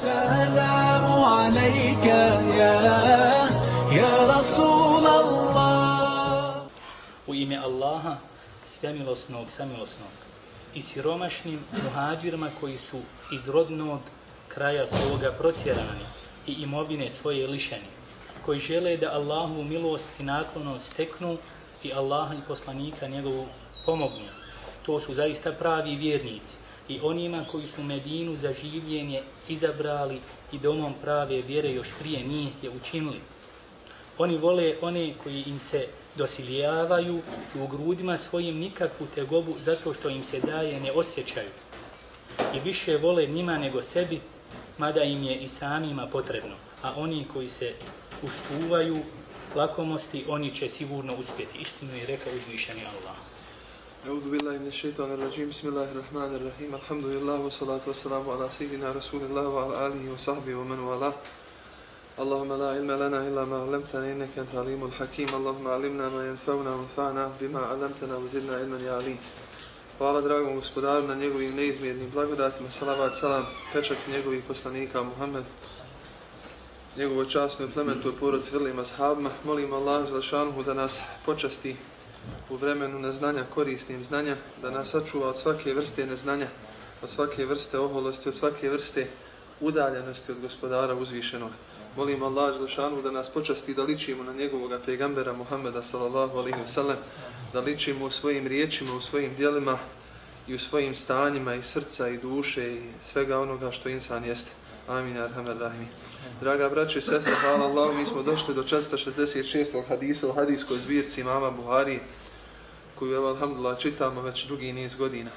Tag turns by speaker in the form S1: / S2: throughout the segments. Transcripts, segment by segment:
S1: السلام عليك يا يا رسول الله
S2: U ime Allaha, svemilosnog, samilosnog, i siromašnim muhađirima koji su iz rodnog kraja svoga protjerani i imovine svoje lišeni, koji žele da Allahu milost i naklonost steknu i Allaha i poslanika njegovu pomognu. To su zaista pravi vjernici i onima koji su Medinu za življenje izabrali i domom prave vjere još prije njih je učinili. Oni vole one koji im se dosilijavaju i u grudima svojim nikakvu tegobu zato što im se daje ne osjećaju. I više vole njima nego sebi, mada im je i samima potrebno. A oni koji se uštuvaju lakomosti, oni će sigurno uspjeti. Istinu je rekao uzvišeni Allah.
S3: أعوذ بالله من الشيطان الرجيم بسم الله الرحمن الرحيم الحمد لله والصلاة والسلام على سيدنا رسول الله وعلى آله وصحبه ومن والاه اللهم لا علم لنا إلا ما علمتنا إنك أنت عليم الحكيم اللهم علمنا ما ينفعنا وانفعنا بما علمتنا وزدنا علما يا عليم Hvala dragom gospodaru na njegovim neizmjernim blagodatima, salavat salam, pečak njegovih poslanika Muhammed, njegovoj časnoj plementu porod svrlim ashabima. Molim Allah Želešanuhu da nas počasti u vremenu neznanja korisnim znanja, da nas sačuva od svake vrste neznanja, od svake vrste oholosti, od svake vrste udaljenosti od gospodara uzvišenog. Molim Allah Želešanu da nas počasti da ličimo na njegovog pegambera Muhammeda sallallahu alaihi wasallam, da ličimo u svojim riječima, u svojim dijelima i u svojim stanjima i srca i duše i svega onoga što insan jeste. Amin, arhamad rahimi. Draga braćo i sestre, hvala Allahu, mi smo došli do 466. hadisa u hadijskoj zbirci mama Buhari, koju, evo, alhamdulillah, čitamo već dugi niz godina.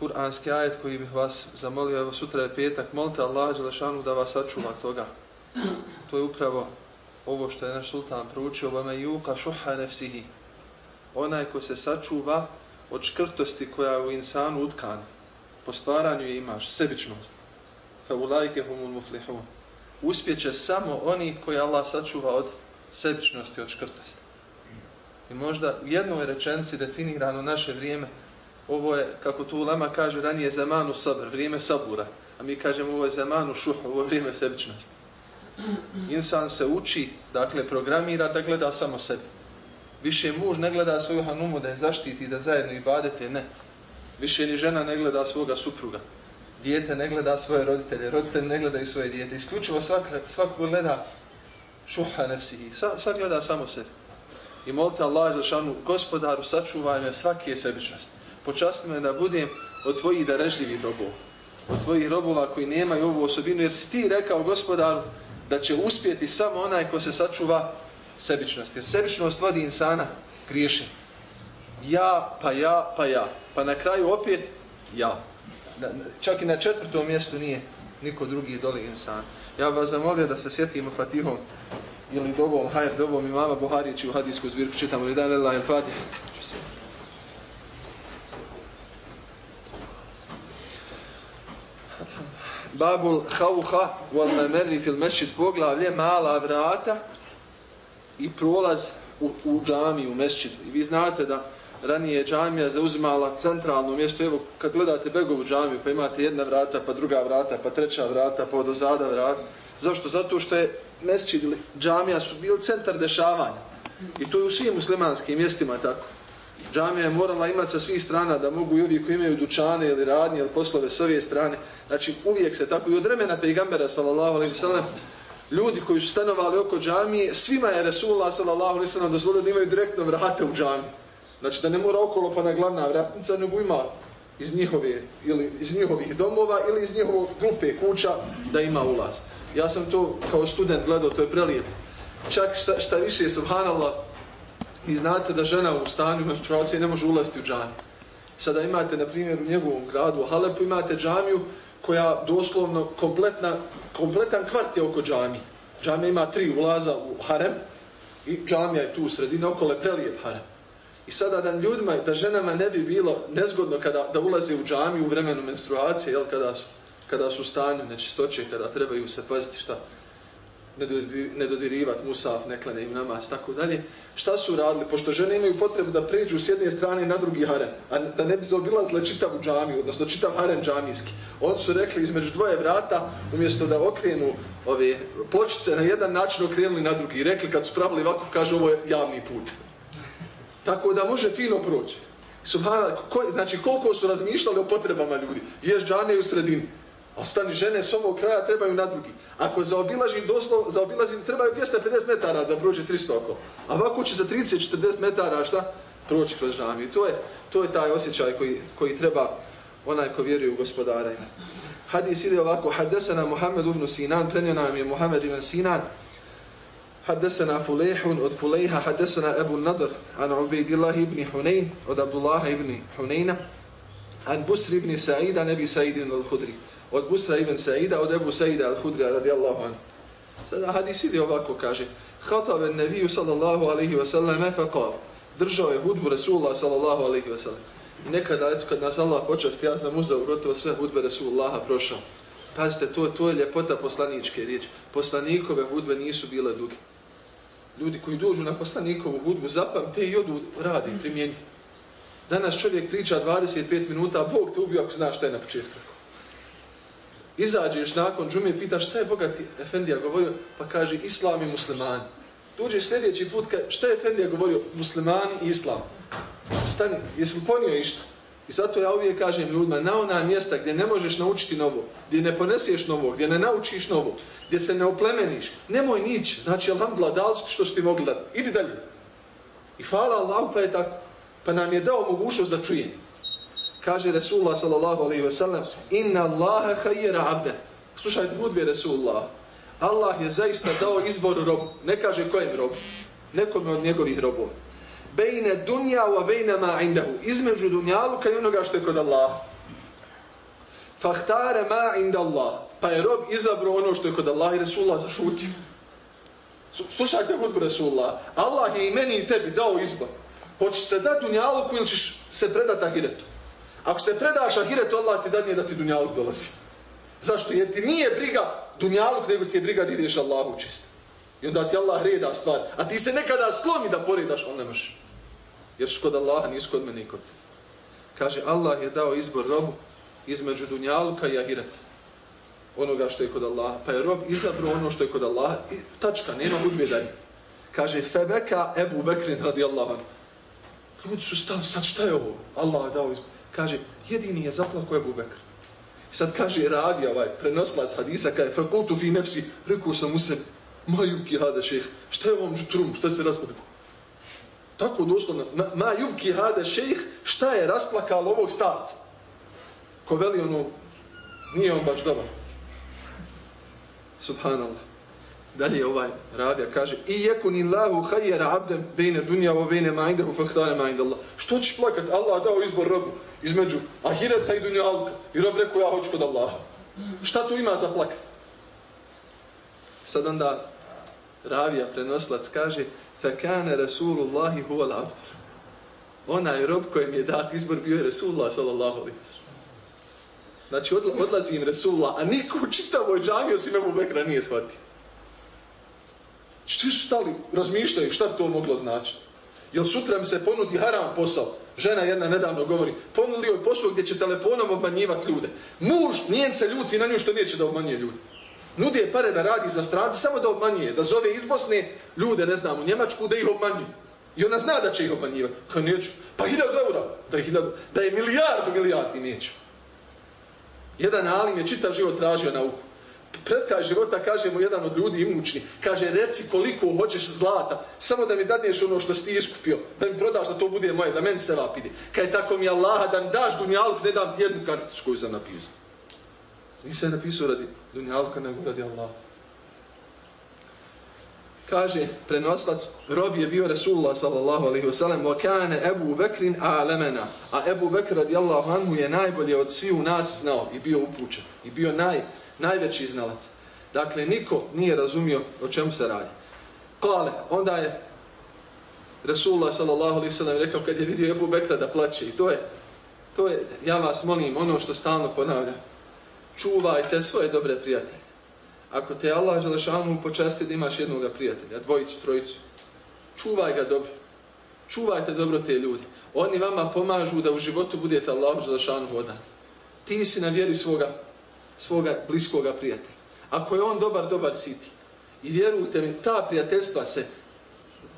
S3: Kur'anski ajet koji bih vas zamolio, evo, sutra je petak, molite Allah Đelešanu da vas sačuva toga. To je upravo ovo što je naš sultan proučio, vama juka šuha nefsihi. Onaj ko se sačuva od škrtosti koja je u insanu utkan. Po stvaranju je imaš sebičnost. فَوْلَيْكَ هُمُ humul muflihun. Uspjeće samo oni koji Allah sačuva od sebičnosti, od škrtosti. I možda u jednoj rečenci definirano naše vrijeme, ovo je, kako tu Lama kaže, ranije zamanu sabr, vrijeme sabura. A mi kažemo ovo je zamanu šuh, ovo je vrijeme sebičnosti. Insan se uči, dakle, programira da gleda samo sebi. Više muž ne gleda svoju hanumu da je zaštiti, da zajedno i badete, ne. Više ni žena ne gleda svoga supruga. Dijete ne gleda svoje roditelje, roditelj ne gleda svoje dijete. Isključivo svak, svako gleda šuha nefsihi. Svak gleda samo sebe. I molite Allah za šanu, gospodaru, sačuvaj me svake sebičnosti. Počasti me da budem od tvojih darežljivih robova. Od tvojih robova koji nemaju ovu osobinu, jer si ti rekao gospodaru, da će uspjeti samo onaj ko se sačuva sebičnost. Jer sebičnost vodi insana griješenje. Ja, pa ja, pa ja. Pa na kraju opet ja. Čak i na četvrtom mjestu nije niko drugi doli insan. Ja vas zamolio da se sjetimo Fatihom ili dovom, hajr dovom imama Buharići u hadijsku zbirku čitamo li dan Allah il Fatih. Babul hauha wal mamerri fil mešćid poglavlje mala vrata i prolaz u, u džami, u mešćidu. I vi znate da ranije je džamija zauzimala centralno mjesto. Evo, kad gledate Begovu džamiju, pa imate jedna vrata, pa druga vrata, pa treća vrata, pa odozada vrata. Zašto? Zato što je mesjid ili džamija su bili centar dešavanja. I to je u svim muslimanskim mjestima tako. Džamija je morala imati sa svih strana da mogu i ovi koji imaju dučane ili radnje ili poslove s ove strane. Znači uvijek se tako i od vremena pejgambera sallallahu alaihi sallam ljudi koji su stanovali oko džamije, svima je Resulullah sallallahu alaihi sallam dozvolio da imaju direktno vrate u džamiju. Znači da ne mora okolo pa na glavna vratnica, nego ima iz njihove ili iz njihovih domova ili iz njihovog grupe kuća da ima ulaz. Ja sam to kao student gledao, to je prelijepo. Čak šta, šta više, subhanallah, vi znate da žena u stanju menstruacije ne može ulaziti u džamiju. Sada imate, na primjer, u njegovom gradu, u Halepu, imate džamiju koja doslovno kompletna, kompletan kvart je oko džamije. Džamija ima tri ulaza u harem i džamija je tu u sredini, okolo je prelijep harem. I sada da ljudima, da ženama ne bi bilo nezgodno kada da ulaze u džamiju u vremenu menstruacije, jel, kada su, kada su stanju nečistoće, kada trebaju se paziti šta. ne, dodirivati dodirivat musaf, ne klanja im namaz, tako dalje. Šta su radili? Pošto žene imaju potrebu da pređu s jedne strane na drugi harem, a da ne bi zaobilazile čitavu džamiju, odnosno čitav harem džamijski. Oni su rekli između dvoje vrata, umjesto da okrenu ove pločice na jedan način okrenuli na drugi. I rekli kad su pravili ovako, kaže ovo je javni put. Tako da može fino proći. Subhana, ko, znači koliko su razmišljali o potrebama ljudi. Ješ džane u sredini. Ostani žene s ovog kraja trebaju na drugi. Ako zaobilazi doslov, zaobilazi trebaju 250 metara da prođe 300 oko. A ovako će za 30-40 metara šta? Proći kroz džamiju. To je, to je taj osjećaj koji, koji treba onaj ko vjeruje u gospodara. Hadis ide ovako. hadesana Muhammed ibn Sinan. Prenio nam je Muhammed ibn Sinan. حدثنا فليح od فليح حدثنا أبو النضر عن عبيد الله بن حنين od عبد الله بن حنين عن بسر بن سعيد عن أبي سعيد الخدري od Busra ibn Sa'ida od Ebu Sa'ida al-Hudri radijallahu anhu. Sada hadis ide ovako kaže Hatabe nebiju sallallahu alaihi wa sallam faqal Držao je hudbu Rasulullah sallallahu alaihi wa sallam. I nekada, eto, kad nas Allah počast, ja sam uzao gotovo sve hudbe Rasulullaha prošao. Pazite, to, to je ljepota poslaničke riječi. Poslanikove hudbe nisu bile duge ljudi koji dođu na poslanikovu hudbu, zapamte i odu radi, primjeni. Danas čovjek priča 25 minuta, a Bog te ubio ako znaš šta je na početku. Izađeš nakon džume i pitaš šta je bogati Efendija govorio, pa kaže islam i muslimani. Dođeš sljedeći put, šta je Efendija govorio, muslimani i islam. Stani, jesi li ponio išta? I zato ja uvijek kažem ljudima, na ona mjesta gdje ne možeš naučiti novo, gdje ne ponesiješ novo, gdje ne naučiš novo, gdje se ne oplemeniš, nemoj nić. Znači, alhamdulillah, dali su što su ti mogli dati. Idi dalje. I hvala Allah, pa je tako. Pa nam je dao mogućnost da čujem. Kaže Resulullah sallallahu alaihi ve sellem, inna Allaha hajjera abde. Slušajte, budbe Resulullah. Allah je zaista dao izbor robu. Ne kaže kojem robu. Nekome od njegovih robova bejne dunja wa bejne ma indahu. Između dunjaluka i onoga što je kod Allaha. Fahtare ma inda Allah. Pa je rob izabro ono što je kod Allaha i Resulullah zašutio. Slušajte hudbu Resulullah. Allah je i meni i tebi dao izbor. Hoćeš se dati dunjaluku ili ćeš se predati ahiretu? Ako se predaš ahiretu, Allah ti dadnije da ti dunjaluk dolazi. Zašto? Jer ti nije briga dunjaluk, nego ti je briga da ideš Allahu čist. I onda ti Allah reda stvar. A ti se nekada slomi da poredaš, on ne može. Jer su kod Allaha, nisu kod mene kod. Kaže, Allah je dao izbor robu između dunjaluka i ahireta. Onoga što je kod Allaha. Pa je rob izabro ono što je kod Allaha. I, tačka, nema hudbe dalje. Kaže, febeka Ebu Bekrin radi anhu. Ljudi su stali, sad šta je ovo? Allah je dao izbor. Kaže, jedini je zaplako Ebu Bekr. Sad kaže, radi ovaj prenoslac hadisa, kaže, fakultu fi nefsi, rekao sam u sebi, majuki hada šeh, šta je ovom žutrum, šta se rasplakao? Tako doslovno, ma, ma jubki hade šejh, šta je rasplakalo ovog starca? Ko veli ono, nije on baš dobar. Subhanallah. Dalje ovaj ravija kaže I jekun illahu hajjera abdem bejne dunja o bejne majndehu fahtane majndallah. Što ćeš plakat? Allah dao izbor robu između ahireta i dunja alka. I rob rekao ja hoću kod Allaha. Šta tu ima za plakat? Sad onda ravija prenoslac kaže فَكَانَ رَسُولُ اللَّهِ هُوَ الْعَبْدُ Onaj rob kojem je dat izbor bio je Resulullah sallallahu alaihi wa Znači odla, odlazi im Resulullah, a niko u čitavoj džami osim Ebu Bekra nije shvatio. Što su stali, razmišljaju šta to moglo značiti? Jel sutra mi se ponudi haram posao? Žena jedna nedavno govori, ponudi joj posao gdje će telefonom obmanjivati ljude. Muž, nijen se ljuti na nju što neće da obmanjuje ljude. Nudi je pare da radi za stranci, samo da obmanjuje, da zove iz Bosne ljude, ne znam, u Njemačku, da ih obmanjuje. I ona zna da će ih obmanjivati. Kao neću. Pa hiljadu eura. Da je, hiljadu, da je milijardu milijardi neću. Jedan alim je čitav život tražio nauku. Pred kraj života kaže mu jedan od ljudi imućni, kaže reci koliko hoćeš zlata, samo da mi dadneš ono što si iskupio, da mi prodaš da to bude moje, da meni se vapide. Kaj tako mi Allaha da mi daš dunjaluk, ne dam ti jednu karticu koju sam napisao. Nisam napisao radi dunjalka, nego radi Allah. Kaže prenoslac, rob je bio Resulullah sallallahu alaihi wasallam, wa kane Ebu Bekrin alemena, a Ebu Bekr radijallahu anhu je najbolje od svih u nas znao i bio upućen, i bio naj, najveći znalac. Dakle, niko nije razumio o čemu se radi. Kale, onda je Resulullah sallallahu alaihi wasallam rekao kad je vidio Ebu Bekra da plaće, i to je, to je, ja vas molim, ono što stalno ponavljam, čuvajte svoje dobre prijatelje. ako te Allah Želešanu počasti da imaš jednog prijatelja, dvojicu, trojicu, čuvaj ga dobro. Čuvajte dobro te ljudi. Oni vama pomažu da u životu budete Allah Želešanu vodan. Ti si na vjeri svoga, svoga bliskoga prijatelja. Ako je on dobar, dobar si ti. I vjerujte mi, ta prijateljstva se,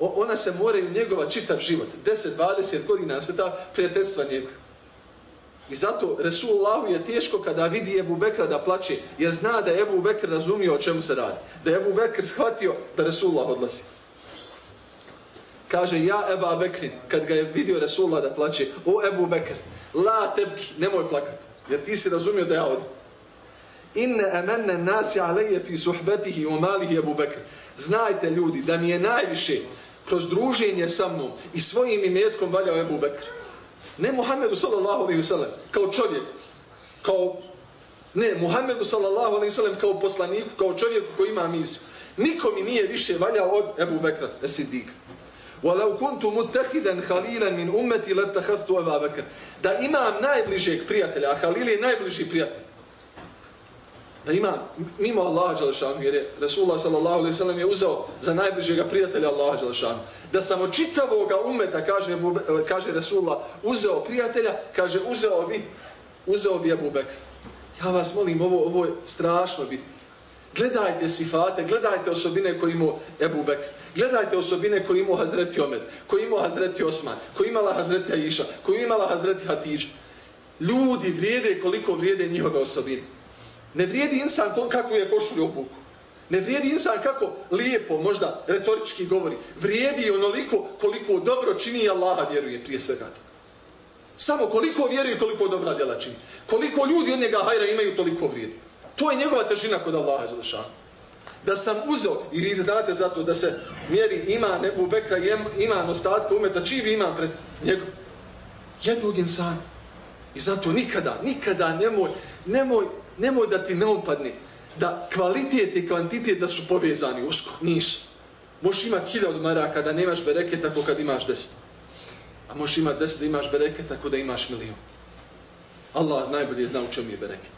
S3: ona se moraju njegova čitav život. 10-20 godina se ta prijateljstva njegova. I zato Resulullahu je teško kada vidi Ebu Bekra da plaće, jer zna da je Ebu Bekr razumio o čemu se radi. Da je Ebu Bekr shvatio da Resulullah odlazi. Kaže, ja Eba Bekrin, kad ga je vidio Resulullah da plaće, o Ebu Bekr, la tebki, nemoj plakati, jer ti si razumio da ja odim. Inne emenne nasi aleje fi suhbetihi u malihi Ebu Bekr. Znajte ljudi da mi je najviše kroz druženje sa mnom i svojim imetkom valjao Ebu Bekr. Ne Muhammedu sallallahu alaihi wasallam kao čovjek, kao ne Muhammedu sallallahu alaihi wasallam kao poslaniku, kao čovjeku koji ima misiju. Niko mi nije više valjao od Ebu Bekra, Esidika. وَلَوْ كُنْتُ مُتَّحِدًا خَلِيلًا مِنْ أُمَّتِ لَتَّخَذْتُ أَبَا بَكْرَ Da imam najbližeg prijatelja, a Halil je najbliži prijatelj. Da ima mimo Allaha Đelešanu, jer je Resulullah sallallahu je uzao za najbližega prijatelja Allaha Đelešanu. Da samo čitavoga umeta, kaže, e, kaže Resulullah, uzeo prijatelja, kaže, uzeo bi, uzeo bi Abu Bekr. Ja vas molim, ovo, ovo je strašno bitno. Gledajte sifate, gledajte osobine koje imao Ebu Bekr. Gledajte osobine koje imao Hazreti Omer, koje imao Hazreti Osman, koje imala Hazreti Aisha, koje imala Hazreti Hatidža. Ljudi vrijede koliko vrijede njihove osobine. Ne vrijedi insan kako je košulju obuku. Ne vrijedi insan kako lijepo, možda retorički govori. Vrijedi onoliko koliko dobro čini i Allaha vjeruje prije svega. Samo koliko vjeruje koliko dobra djela čini. Koliko ljudi od njega hajra imaju toliko vrijedi. To je njegova težina kod Allaha Đelešanu. Da sam uzeo, i vi znate zato da se mjeri ima nebu bekra, ima ostatka umeta, čivi ima pred njegov? Jednog insana. I zato nikada, nikada nemoj, nemoj, nemoj da ti ne upadne da kvalitet i kvantitet da su povezani usko. Nisu. Možeš imati hiljadu maraka da nemaš bereket tako kad imaš deset. A možeš imati deset da imaš bereket tako da imaš milion. Allah najbolje zna u čemu je bereket.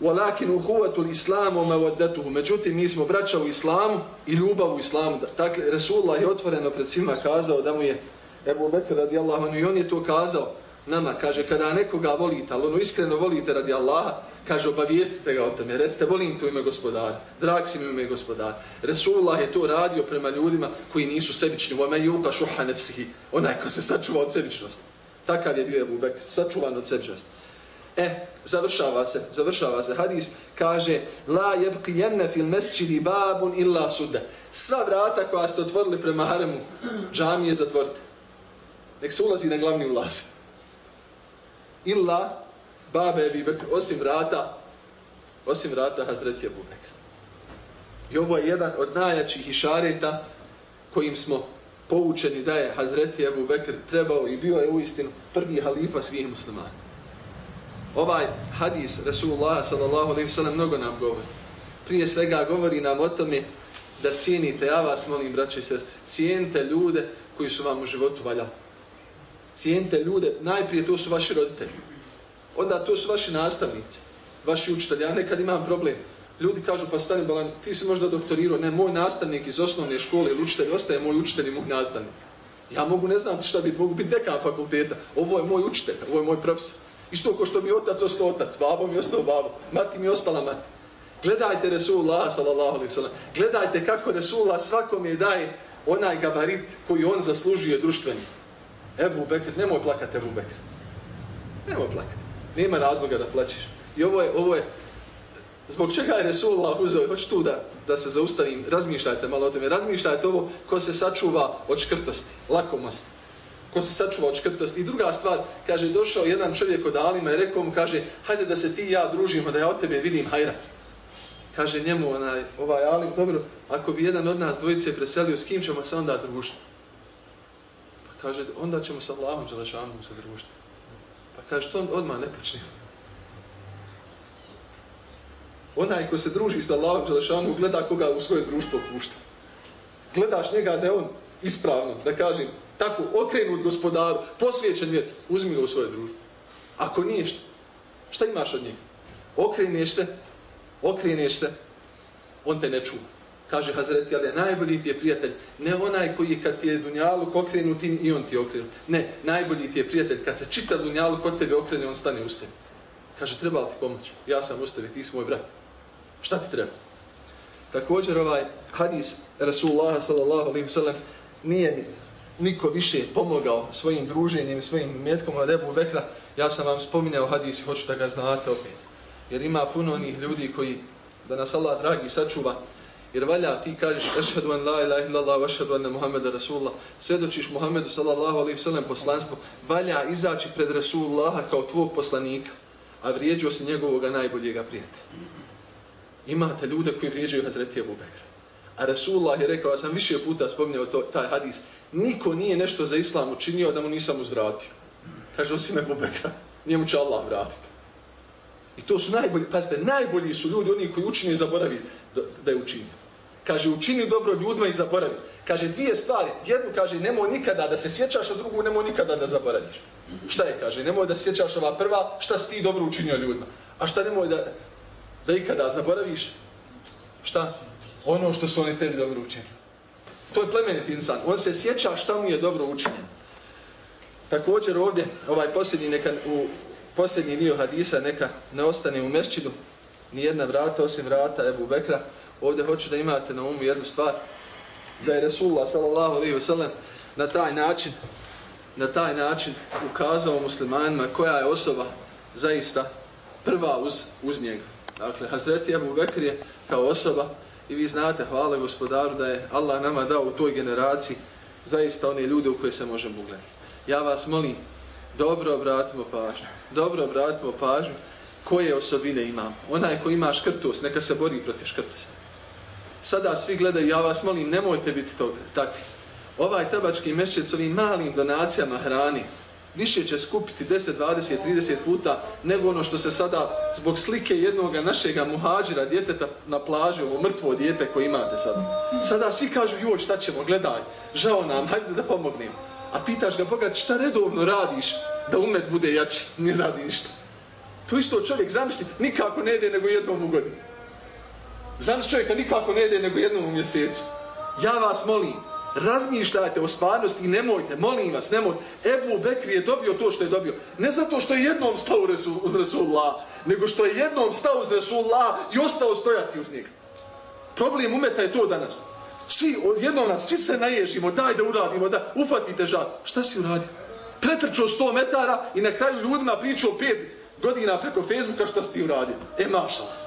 S3: Walakin uhuvatul islamu mawaddatuhu. Međutim, mi smo braća u islamu i ljubav u islamu. Dakle, Resulullah je otvoreno pred svima kazao da mu je Ebu Bekr radijallahu anhu i on je to kazao nama. Kaže, kada nekoga volite, ali ono iskreno volite radi Allaha, kaže, obavijestite ga o tome. Recite, volim to ime gospodara. Drag si mi ime gospodara. Resulullah je to radio prema ljudima koji nisu sebični. Wa man yuqa shuha nafsihi. Onaj ko se sačuva od sebičnosti. Takav je bio Ebu Bekr. Sačuvan od sebičnosti. E, završava se, završava se. Hadis kaže La jebki jenne fil mesčidi babun illa sudda. Sva vrata koja ste otvorili prema haremu, džamije zatvorite. Nek se ulazi na glavni ulaz. Illa babe bi bekr, osim vrata, osim vrata Hazreti Abu Bekra. I ovo je jedan od najjačih išareta kojim smo poučeni da je Hazreti Abu Bekr trebao i bio je uistinu prvi halifa svih muslimana ovaj hadis Rasulullah sallallahu alaihi sallam mnogo nam govori. Prije svega govori nam o tome da cijenite, ja vas molim braće i sestre, cijenite ljude koji su vam u životu valjali. Cijenite ljude, najprije to su vaši roditelji. Onda to su vaši nastavnici, vaši učitelji. Ja nekad imam problem. Ljudi kažu, pa stani balan, ti si možda doktorirao, ne, moj nastavnik iz osnovne škole ili učitelj, ostaje moj učitelj i moj nastavnik. Ja mogu, ne znam šta biti, mogu biti dekan fakulteta. Ovo je moj učitelj, ovo je moj profesor. Isto ko što mi otac ostao otac, babo mi ostao babo, mati mi ostala mati. Gledajte Resulullah sallallahu alaihi sallam. Gledajte kako Resulullah svakom je daje onaj gabarit koji on zaslužuje društveni. Ebu Bekr, nemoj plakati Ebu Bekr. Nemoj plakati. Nema razloga da plaćiš. I ovo je, ovo je, zbog čega je Resulullah uzeo, hoću tu da, da se zaustavim, razmišljajte malo o tome, razmišljajte ovo ko se sačuva od škrtosti, lakomosti ko se sačuva od škrtosti. I druga stvar, kaže, došao jedan čovjek od Alima i rekao mu, kaže, hajde da se ti i ja družimo, da ja od tebe vidim hajra. Kaže njemu, onaj, ovaj Alim, dobro, ako bi jedan od nas dvojice preselio, s kim ćemo se onda družiti? Kaže, onda ćemo sa Allahom Đelešanom se družiti. Pa kaže, što odmah ne počne. Onaj ko se druži sa Allahom Đelešanom, gleda koga u svoje društvo pušta. Gledaš njega da je on ispravno, da kažem, tako okrenut gospodaru, posvjećen vjet, uzmi ga u svoje društvo. Ako nije što, šta imaš od njega? Okreneš se okreneš se, on te ne čuva. Kaže Hazreti Ali, najbolji ti je prijatelj, ne onaj koji kad ti je dunjaluk okrenu, ti i on ti okrenu. Ne, najbolji ti je prijatelj, kad se čita dunjaluk kod tebe okrene, on stane u tebe. Kaže, treba li ti pomoć? Ja sam u tebe, ti si moj brat. Šta ti treba? Također ovaj hadis Rasulullah sallallahu alaihi sallam nije mi niko više pomogao svojim druženjem, svojim mjetkom od Ebu Bekra. Ja sam vam spominjao hadis i hoću da ga znate opet. Jer ima puno onih ljudi koji, da nas Allah dragi sačuva, jer valja ti kažeš ašhadu an la ilaha illallah wa ašhadu anna Muhammeda Rasulullah, svedočiš Muhammedu sallallahu alaihi sallam poslanstvo, valja izaći pred Rasulullaha kao tvog poslanika, a vrijeđio se njegovog najboljega prijatelja. Imate ljude koji vrijeđaju Hazreti Abu Bekra. A Rasulullah je rekao, ja sam više puta spominjao to, taj hadis, niko nije nešto za islam učinio da mu nisam uzvratio. Kaže, osim Abu Bekra, njemu će Allah vratiti. I to su najbolji, pazite, najbolji su ljudi, oni koji učini i zaboravi da, da je učinio. Kaže, učini dobro ljudima i zaboravi. Kaže, dvije stvari. Jednu kaže, nemoj nikada da se sjećaš, a drugu nemoj nikada da zaboraviš. Šta je, kaže, nemoj da se sjećaš ova prva, šta si ti dobro učinio ljudima. A šta nemoj da, da ikada zaboraviš? Šta? Ono što su oni tebi dobro učinili. To je plemenit insan. On se sjeća šta mu je dobro učinjeno. Također ovdje, ovaj posljednji, neka, u posljednji dio hadisa, neka ne ostane u mešćidu, ni jedna vrata osim vrata Ebu Bekra. Ovdje hoću da imate na umu jednu stvar, da je Resulullah s.a.v. na taj način na taj način ukazao muslimanima koja je osoba zaista prva uz, uz njega. Dakle, Hazreti Abu Bekr je kao osoba i vi znate, hvala gospodaru, da je Allah nama dao u toj generaciji zaista one ljude u koje se možemo ugledati. Ja vas molim, dobro obratimo pažnju. Dobro obratimo pažnju koje osobine imam. Onaj ko ima škrtost, neka se bori protiv škrtosti. Sada svi gledaju, ja vas molim, nemojte biti to, takvi. Ovaj tabački mešćec ovim malim donacijama hrani, više će skupiti 10, 20, 30 puta nego ono što se sada zbog slike jednog našega muhađira djeteta na plaži, ovo mrtvo djete koje imate sada. Sada svi kažu, joj šta ćemo, gledaj, žao nam, hajde da pomognem. A pitaš ga, Boga, šta redovno radiš da umet bude jači? Ne radi ništa. To isto čovjek, zamisli, nikako ne ide nego jednom u godinu. Zamisli čovjeka nikako ne jede nego jednom u mjesecu. Ja vas molim, razmišljajte o stvarnosti i nemojte, molim vas, nemojte. Ebu Bekri je dobio to što je dobio. Ne zato što je jednom stao uz Resulullah, nego što je jednom stao uz Resulullah i ostao stojati uz njega. Problem umeta je to danas. Svi, jednom nas, svi se naježimo, daj da uradimo, da ufatite žal. Šta si uradio? Pretrčao 100 metara i na kraju ljudima pričao 5 godina preko Facebooka šta si ti uradio. E, mašala.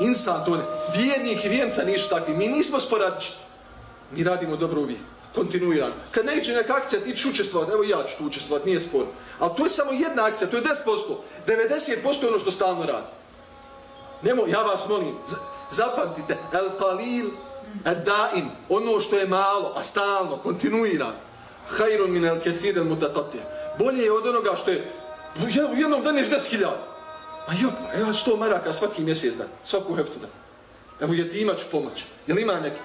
S3: Insan to ne. Vjernik i vjenca nisu takvi. Mi nismo sporadični mi radimo dobro uvijek, kontinuirano. Kad neće neka akcija, ti ću učestvovati, evo ja ću tu učestvovati, nije spor. Ali to je samo jedna akcija, to je 10%. 90% je ono što stalno radi. Nemo, ja vas molim, zapamtite, el qalil, el daim, ono što je malo, a stalno, kontinuirano. Hajron min el kethir el mutakatija. Bolje je od onoga što je, u jednom daneš 10.000. Ma jo, evo sto maraka svaki mjesec dan, svaku heftu dan. Evo je ti imaću pomoć. Jel ima neki?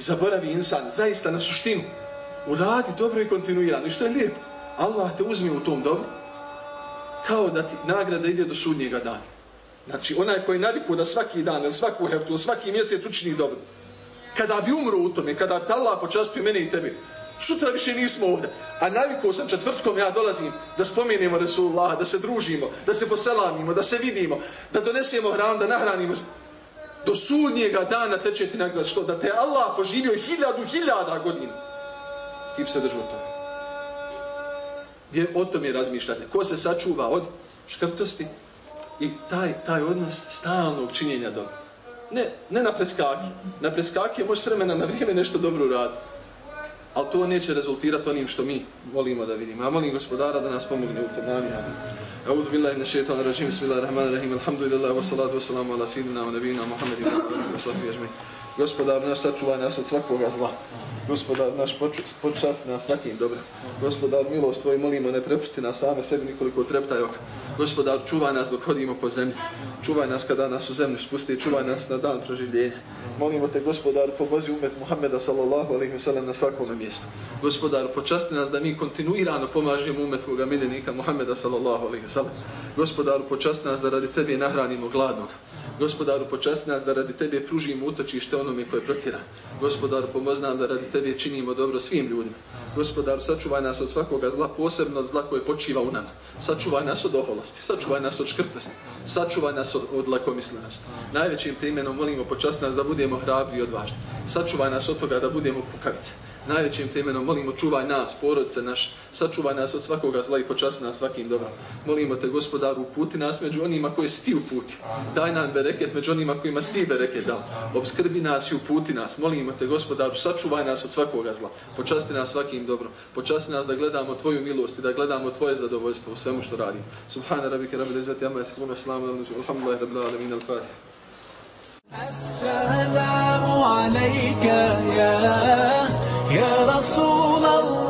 S3: i zaboravi insan zaista na suštinu. Uradi dobro i kontinuirano. I što je lijepo? Allah te uzme u tom dobru kao da ti nagrada ide do sudnjega dana. Znači, onaj koji naviku da svaki dan, ili svaku heftu, svaki mjesec učini dobro. Kada bi umro u tome, kada bi Allah počastio mene i tebe, sutra više nismo ovdje. A navikao sam četvrtkom, ja dolazim da spomenemo Resulullah, da se družimo, da se poselamimo, da se vidimo, da donesemo hranu, da nahranimo do sudnjega dana teče ti nagrad što da te Allah poživio hiljadu hiljada godina. Ti bi se držao to gdje o tome razmišljate? Ko se sačuva od škrtosti i taj, taj odnos stalnog činjenja dobro ne, ne na preskaki na preskaki može s vremena na vrijeme nešto dobro uraditi ali to neće rezultirati onim što mi volimo da vidimo. Ja molim gospodara da nas pomogne u tom nami. Audu billahi min shaitan rajim, bismillahirrahmanirrahim, alhamdulillah, wa salatu wa salamu ala sidina wa nabina Muhammedin wa sahbihi ajmi. Gospodar naš sačuvaj nas od svakoga zla. Gospodar naš počasti nas svakim dobro. Gospodar milost tvoj molimo ne prepusti nas same sebi nikoliko treptaj oka. Gospodar čuvaj nas dok hodimo po zemlji. Čuvaj nas kada nas u zemlju spusti. Čuvaj nas na dan proživljenja. Molimo te gospodar pobozi umet Muhammeda sallallahu alaihi wa sallam na svakom mjestu. Gospodar počasti nas da mi kontinuirano pomažemo umet tvoga miljenika Muhammeda sallallahu alaihi wa sallam. Gospodar počasti nas da radi tebi nahranimo gladnog. Gospodaru, počasti nas da radi Tebe pružimo utočište onome koje protjera. Gospodaru, pomozi nam da radi Tebe činimo dobro svim ljudima. Gospodaru, sačuvaj nas od svakoga zla, posebno od zla koje počiva u nama. Sačuvaj nas od oholosti, sačuvaj nas od škrtosti, sačuvaj nas od, od lakomislenosti. Najvećim te imenom molimo počast nas da budemo hrabri i odvažni. Sačuvaj nas od toga da budemo pukavice najvećim temenom, molimo čuvaj nas, porodice naš, sačuvaj nas od svakoga zla i počasti nas svakim dobrom. Molimo te gospodaru, puti nas među onima koji si ti uputio. Daj nam bereket među onima kojima si ti bereket dao. Obskrbi nas i uputi nas. Molimo te gospodaru, sačuvaj nas od svakoga zla. Počasti nas svakim dobrom. Počasti nas da gledamo tvoju milost i da gledamo tvoje zadovoljstvo u svemu što radimo. Subhana rabike rabbi izzati amma yasifun assalamu alaikum alhamdulillahi rabbil alamin al-fatih.
S1: السلام عليك يا يا رسول الله.